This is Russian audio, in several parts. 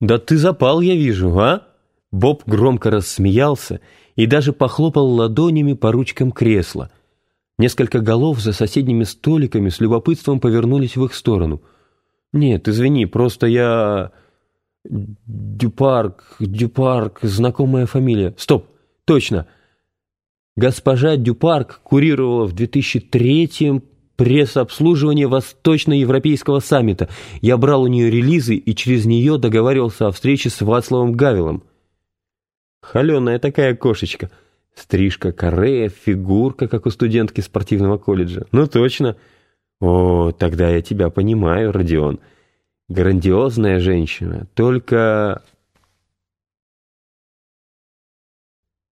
«Да ты запал, я вижу, а?» Боб громко рассмеялся и даже похлопал ладонями по ручкам кресла. Несколько голов за соседними столиками с любопытством повернулись в их сторону. «Нет, извини, просто я...» «Дюпарк, Дюпарк, знакомая фамилия. Стоп, точно!» Госпожа Дюпарк курировала в 2003-м пресс-обслуживание Восточноевропейского саммита. Я брал у нее релизы и через нее договаривался о встрече с Вацлавом Гавилом. Холеная такая кошечка. Стрижка каре, фигурка, как у студентки спортивного колледжа. Ну точно. О, тогда я тебя понимаю, Родион. Грандиозная женщина, только...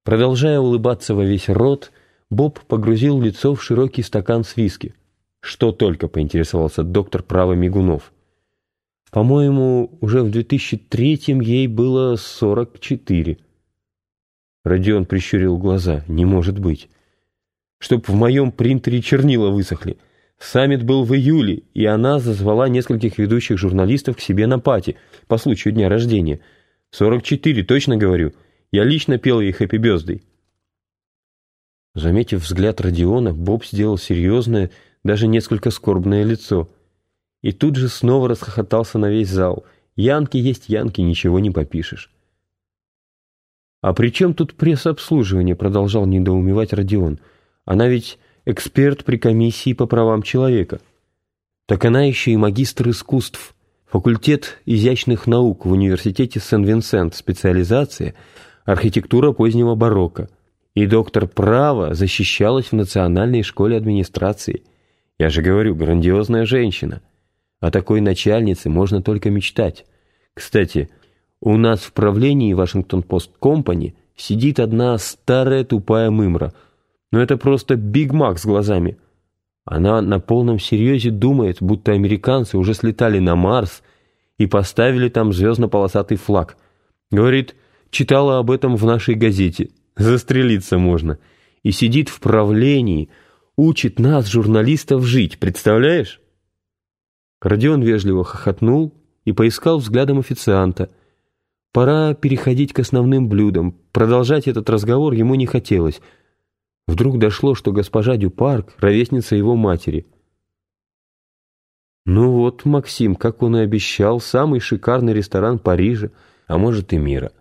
Продолжая улыбаться во весь рот, Боб погрузил лицо в широкий стакан с виски. Что только, поинтересовался доктор права Мигунов. По-моему, уже в 2003-м ей было 44. Родион прищурил глаза. Не может быть. Чтоб в моем принтере чернила высохли. Саммит был в июле, и она зазвала нескольких ведущих журналистов к себе на пати по случаю дня рождения. 44, точно говорю. Я лично пел ей «Хэппи Бёздэй». Заметив взгляд Родиона, Боб сделал серьезное, даже несколько скорбное лицо. И тут же снова расхохотался на весь зал. Янки есть янки, ничего не попишешь. «А при чем тут пресс-обслуживание?» — продолжал недоумевать Родион. «Она ведь эксперт при комиссии по правам человека». «Так она еще и магистр искусств. Факультет изящных наук в университете Сен-Винсент, специализация архитектура позднего барокко. И доктор права защищалась в Национальной школе администрации. Я же говорю, грандиозная женщина. О такой начальнице можно только мечтать. Кстати, у нас в правлении Вашингтон-Пост Компани сидит одна старая тупая мымра. Но это просто Биг Мак с глазами. Она на полном серьезе думает, будто американцы уже слетали на Марс и поставили там звездно-полосатый флаг. Говорит, читала об этом в нашей газете. Застрелиться можно. И сидит в правлении – учит нас, журналистов, жить, представляешь?» Родион вежливо хохотнул и поискал взглядом официанта. Пора переходить к основным блюдам. Продолжать этот разговор ему не хотелось. Вдруг дошло, что госпожа Дюпарк — ровесница его матери. Ну вот, Максим, как он и обещал, самый шикарный ресторан Парижа, а может и мира.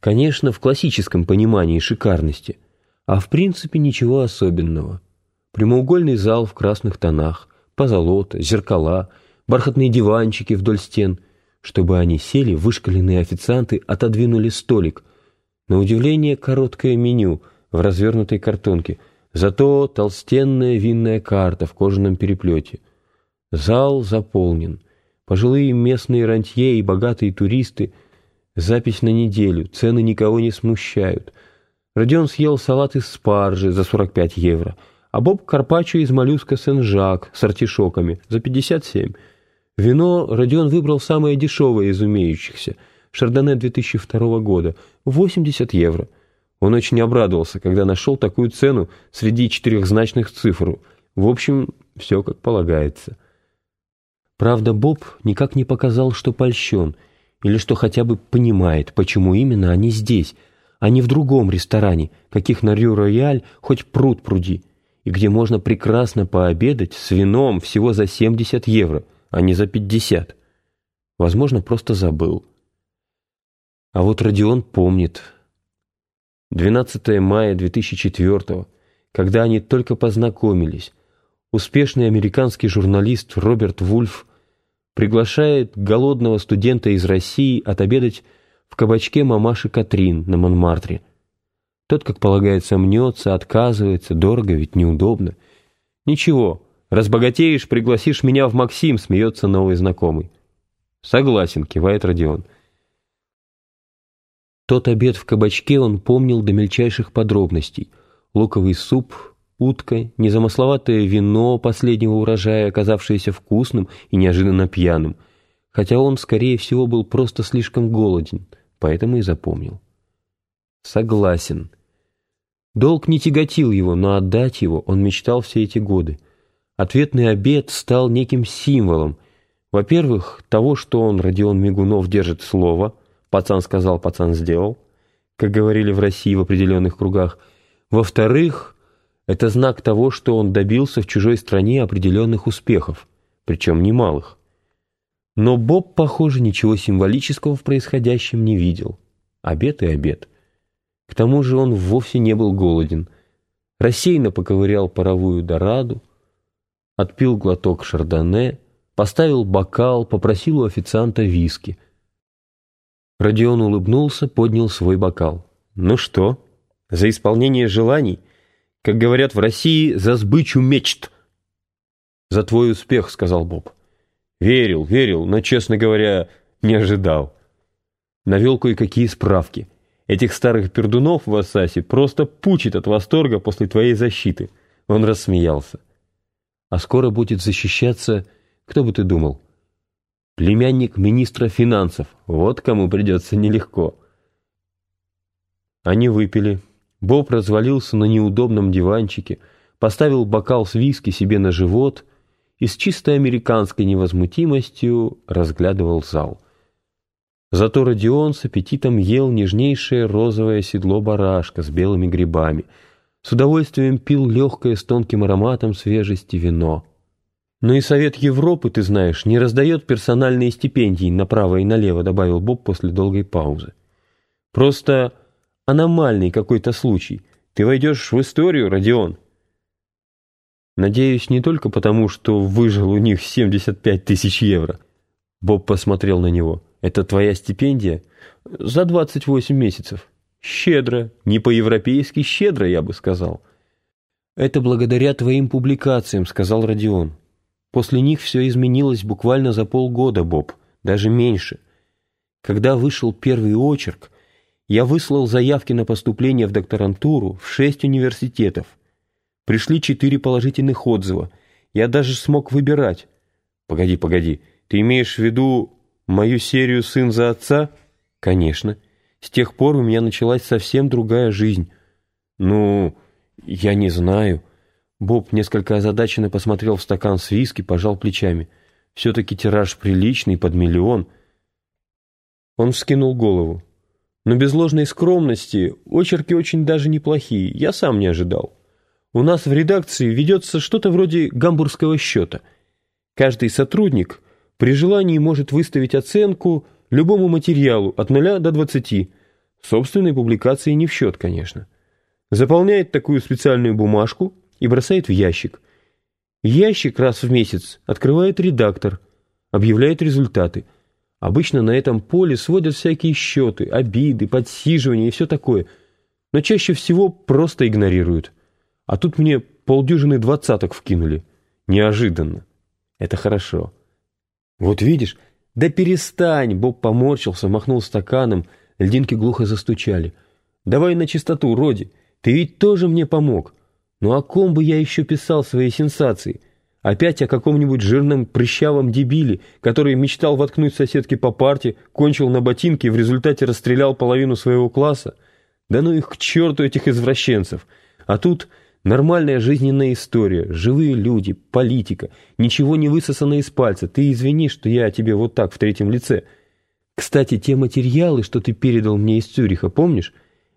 Конечно, в классическом понимании шикарности, а в принципе ничего особенного. Прямоугольный зал в красных тонах, позолота, зеркала, бархатные диванчики вдоль стен. Чтобы они сели, вышкаленные официанты отодвинули столик. На удивление короткое меню в развернутой картонке, зато толстенная винная карта в кожаном переплете. Зал заполнен. Пожилые местные рантье и богатые туристы. Запись на неделю, цены никого не смущают. Родион съел салат из спаржи за 45 евро — а Боб Карпаччо из моллюска Сен-Жак с артишоками за 57. Вино Родион выбрал самое дешевое из умеющихся, Шардоне 2002 года, 80 евро. Он очень обрадовался, когда нашел такую цену среди четырехзначных цифр. В общем, все как полагается. Правда, Боб никак не показал, что польщен, или что хотя бы понимает, почему именно они здесь, а не в другом ресторане, каких на Рю-Рояль хоть пруд пруди и где можно прекрасно пообедать с вином всего за 70 евро, а не за 50. Возможно, просто забыл. А вот Родион помнит. 12 мая 2004 когда они только познакомились, успешный американский журналист Роберт Вульф приглашает голодного студента из России отобедать в кабачке мамаши Катрин на Монмартре – тот, как полагается, мнется, отказывается, дорого ведь неудобно. Ничего, разбогатеешь, пригласишь меня в Максим, смеется новый знакомый. Согласен, кивает Родион. Тот обед в кабачке он помнил до мельчайших подробностей. Луковый суп, утка, незамысловатое вино последнего урожая, оказавшееся вкусным и неожиданно пьяным. Хотя он, скорее всего, был просто слишком голоден, поэтому и запомнил. Согласен. Долг не тяготил его, но отдать его он мечтал все эти годы. Ответный обед стал неким символом. Во-первых, того, что он, Родион Мигунов, держит слово. Пацан сказал, пацан сделал. Как говорили в России в определенных кругах. Во-вторых, это знак того, что он добился в чужой стране определенных успехов, причем немалых. Но Боб, похоже, ничего символического в происходящем не видел. Обед и обед. К тому же он вовсе не был голоден. Рассеянно поковырял паровую дораду, отпил глоток шардоне, поставил бокал, попросил у официанта виски. Родион улыбнулся, поднял свой бокал. «Ну что, за исполнение желаний? Как говорят в России, за сбычу мечт!» «За твой успех», — сказал Боб. «Верил, верил, но, честно говоря, не ожидал». Навел кое-какие справки. Этих старых пердунов в Ассасе просто пучит от восторга после твоей защиты. Он рассмеялся. А скоро будет защищаться кто бы ты думал? Племянник министра финансов. Вот кому придется нелегко. Они выпили. Боб развалился на неудобном диванчике, поставил бокал с виски себе на живот и с чисто американской невозмутимостью разглядывал зал. Зато Родион с аппетитом ел нежнейшее розовое седло барашка с белыми грибами, с удовольствием пил легкое с тонким ароматом свежести вино. Но и Совет Европы, ты знаешь, не раздает персональные стипендии направо и налево, добавил Боб после долгой паузы. Просто аномальный какой-то случай. Ты войдешь в историю, Родион. Надеюсь, не только потому, что выжил у них 75 тысяч евро. Боб посмотрел на него. Это твоя стипендия? За 28 месяцев. Щедро. Не по-европейски щедро, я бы сказал. Это благодаря твоим публикациям, сказал Родион. После них все изменилось буквально за полгода, Боб, даже меньше. Когда вышел первый очерк, я выслал заявки на поступление в докторантуру в шесть университетов. Пришли четыре положительных отзыва. Я даже смог выбирать. Погоди, погоди, ты имеешь в виду мою серию «Сын за отца»? Конечно. С тех пор у меня началась совсем другая жизнь. Ну, я не знаю. Боб несколько озадаченно посмотрел в стакан с виски, пожал плечами. Все-таки тираж приличный, под миллион. Он вскинул голову. Но без ложной скромности очерки очень даже неплохие, я сам не ожидал. У нас в редакции ведется что-то вроде гамбургского счета. Каждый сотрудник при желании может выставить оценку любому материалу от 0 до 20. Собственной публикации не в счет, конечно. Заполняет такую специальную бумажку – и бросает в ящик. Ящик раз в месяц открывает редактор, объявляет результаты. Обычно на этом поле сводят всякие счеты, обиды, подсиживания и все такое, но чаще всего просто игнорируют. А тут мне полдюжины двадцаток вкинули. Неожиданно. Это хорошо. Вот видишь, да перестань, Боб поморщился, махнул стаканом, льдинки глухо застучали. Давай на чистоту, Роди, ты ведь тоже мне помог. Ну о ком бы я еще писал свои сенсации? Опять о каком-нибудь жирном прыщавом дебиле, который мечтал воткнуть соседке по парте, кончил на ботинке и в результате расстрелял половину своего класса? Да ну их к черту, этих извращенцев! А тут нормальная жизненная история, живые люди, политика, ничего не высосано из пальца. Ты извини, что я тебе вот так в третьем лице. Кстати, те материалы, что ты передал мне из Цюриха, помнишь?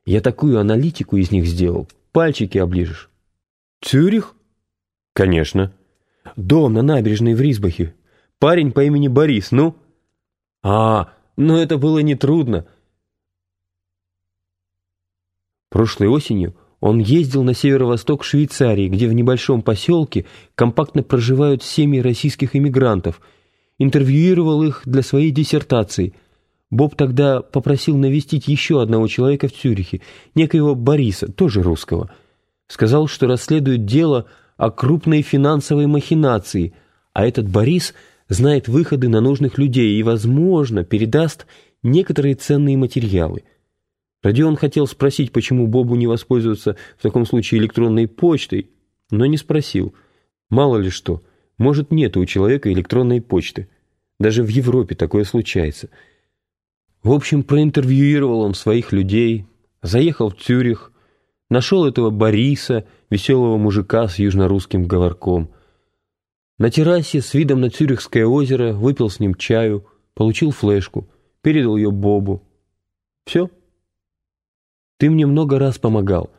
Я такую аналитику из них сделал. Пальчики оближешь. «Цюрих?» «Конечно». «Дом на набережной в Рисбахе. Парень по имени Борис, ну?» «А, ну это было нетрудно». Прошлой осенью он ездил на северо-восток Швейцарии, где в небольшом поселке компактно проживают семьи российских иммигрантов, интервьюировал их для своей диссертации. Боб тогда попросил навестить еще одного человека в Цюрихе, некоего Бориса, тоже русского – Сказал, что расследует дело о крупной финансовой махинации, а этот Борис знает выходы на нужных людей и, возможно, передаст некоторые ценные материалы. Родион хотел спросить, почему Бобу не воспользоваться в таком случае электронной почтой, но не спросил. Мало ли что, может, нет у человека электронной почты. Даже в Европе такое случается. В общем, проинтервьюировал он своих людей, заехал в Цюрих, Нашел этого Бориса, веселого мужика с южнорусским говорком. На террасе с видом на Цюрихское озеро выпил с ним чаю, получил флешку, передал ее Бобу. Все. Ты мне много раз помогал.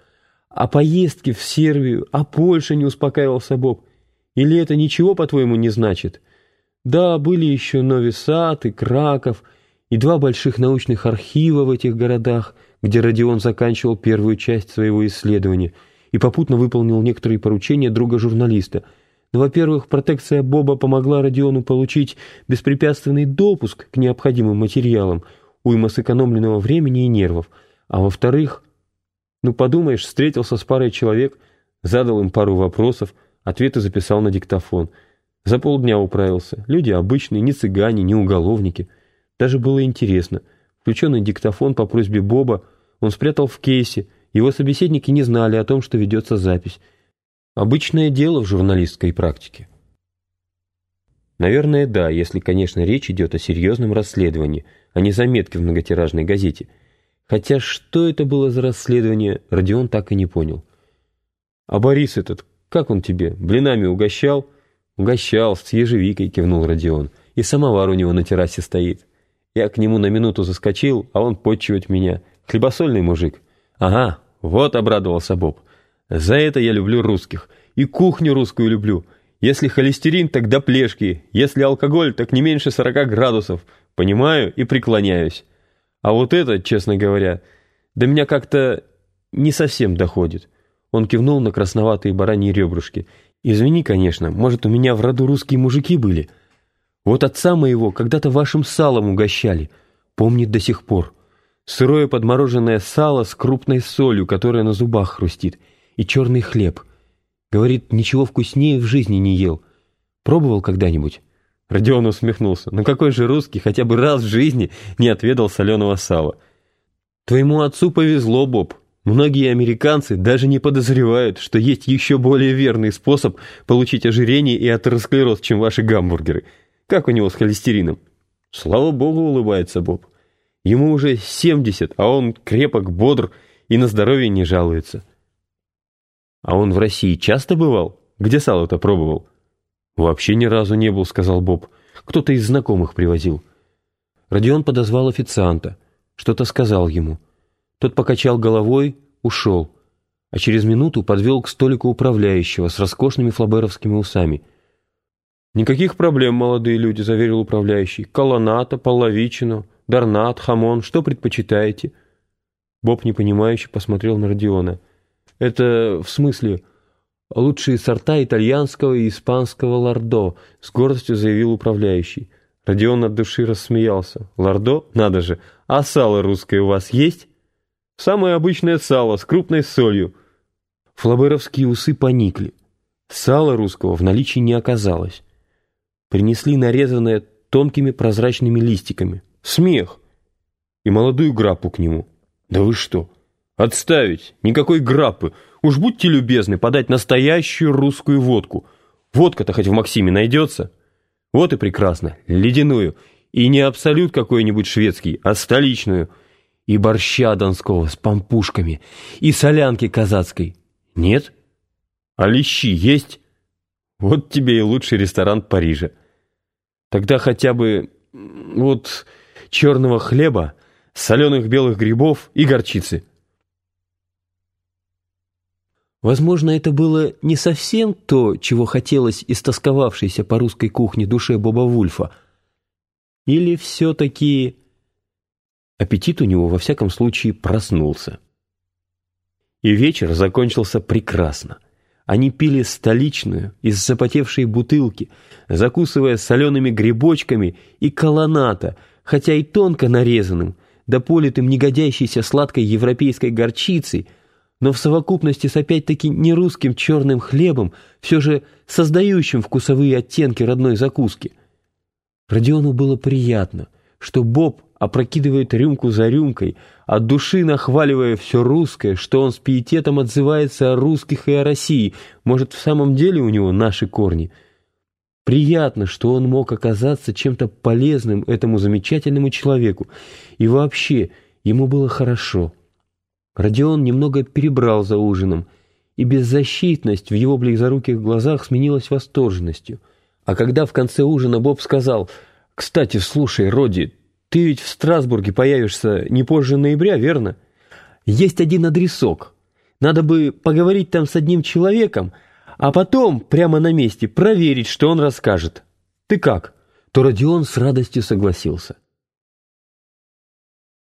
А поездки в Сербию, а Польша не успокаивался Боб. Или это ничего, по-твоему, не значит? Да, были еще Нови Сад и Краков, и два больших научных архива в этих городах, где Родион заканчивал первую часть своего исследования и попутно выполнил некоторые поручения друга-журналиста — ну, во-первых, протекция Боба помогла Родиону получить беспрепятственный допуск к необходимым материалам, уйма сэкономленного времени и нервов. А во-вторых, ну подумаешь, встретился с парой человек, задал им пару вопросов, ответы записал на диктофон. За полдня управился. Люди обычные, не цыгане, не уголовники. Даже было интересно. Включенный диктофон по просьбе Боба он спрятал в кейсе. Его собеседники не знали о том, что ведется запись. Обычное дело в журналистской практике. Наверное, да, если, конечно, речь идет о серьезном расследовании, а не заметке в многотиражной газете. Хотя что это было за расследование, Родион так и не понял. «А Борис этот, как он тебе, блинами угощал?» «Угощал, с ежевикой», — кивнул Родион. «И самовар у него на террасе стоит. Я к нему на минуту заскочил, а он подчивать меня. Хлебосольный мужик». «Ага, вот обрадовался Боб. За это я люблю русских. И кухню русскую люблю. Если холестерин, до плешки. Если алкоголь, так не меньше 40 градусов. Понимаю и преклоняюсь. А вот это, честно говоря, до меня как-то не совсем доходит. Он кивнул на красноватые бараньи ребрышки. Извини, конечно, может, у меня в роду русские мужики были. Вот отца моего когда-то вашим салом угощали. Помнит до сих пор. Сырое подмороженное сало с крупной солью, которая на зубах хрустит и черный хлеб. Говорит, ничего вкуснее в жизни не ел. Пробовал когда-нибудь?» Родион усмехнулся. «Ну какой же русский хотя бы раз в жизни не отведал соленого сала?» «Твоему отцу повезло, Боб. Многие американцы даже не подозревают, что есть еще более верный способ получить ожирение и атеросклероз, чем ваши гамбургеры. Как у него с холестерином?» «Слава богу», — улыбается Боб. «Ему уже 70, а он крепок, бодр и на здоровье не жалуется». «А он в России часто бывал? Где сало-то пробовал?» «Вообще ни разу не был», — сказал Боб. «Кто-то из знакомых привозил». Родион подозвал официанта. Что-то сказал ему. Тот покачал головой, ушел. А через минуту подвел к столику управляющего с роскошными флаберовскими усами. «Никаких проблем, молодые люди», — заверил управляющий. «Колоната, половичину, дарнат, хамон, что предпочитаете?» Боб непонимающе посмотрел на Родиона. Это в смысле лучшие сорта итальянского и испанского лордо, с гордостью заявил управляющий. Родион от души рассмеялся. Лордо? Надо же. А сало русское у вас есть? Самое обычное сало с крупной солью. Флаберовские усы поникли. Сала русского в наличии не оказалось. Принесли нарезанное тонкими прозрачными листиками. Смех! И молодую грапу к нему. Да вы что? «Отставить! Никакой граппы! Уж будьте любезны подать настоящую русскую водку. Водка-то хоть в Максиме найдется?» «Вот и прекрасно. Ледяную. И не абсолют какой-нибудь шведский, а столичную. И борща донского с пампушками. И солянки казацкой. Нет? А лещи есть? Вот тебе и лучший ресторан Парижа. Тогда хотя бы вот черного хлеба, соленых белых грибов и горчицы». Возможно, это было не совсем то, чего хотелось истосковавшейся по русской кухне душе Боба Вульфа. Или все-таки... Аппетит у него, во всяком случае, проснулся. И вечер закончился прекрасно. Они пили столичную, из запотевшей бутылки, закусывая солеными грибочками и колоната, хотя и тонко нарезанным, да политым негодящейся сладкой европейской горчицей – но в совокупности с опять-таки не русским черным хлебом, все же создающим вкусовые оттенки родной закуски. Родиону было приятно, что Боб опрокидывает рюмку за рюмкой, от души нахваливая все русское, что он с пиететом отзывается о русских и о России, может, в самом деле у него наши корни. Приятно, что он мог оказаться чем-то полезным этому замечательному человеку, и вообще ему было хорошо. Родион немного перебрал за ужином, и беззащитность в его близоруких глазах сменилась восторженностью. А когда в конце ужина Боб сказал, «Кстати, слушай, Роди, ты ведь в Страсбурге появишься не позже ноября, верно? Есть один адресок. Надо бы поговорить там с одним человеком, а потом, прямо на месте, проверить, что он расскажет. Ты как?» То Родион с радостью согласился.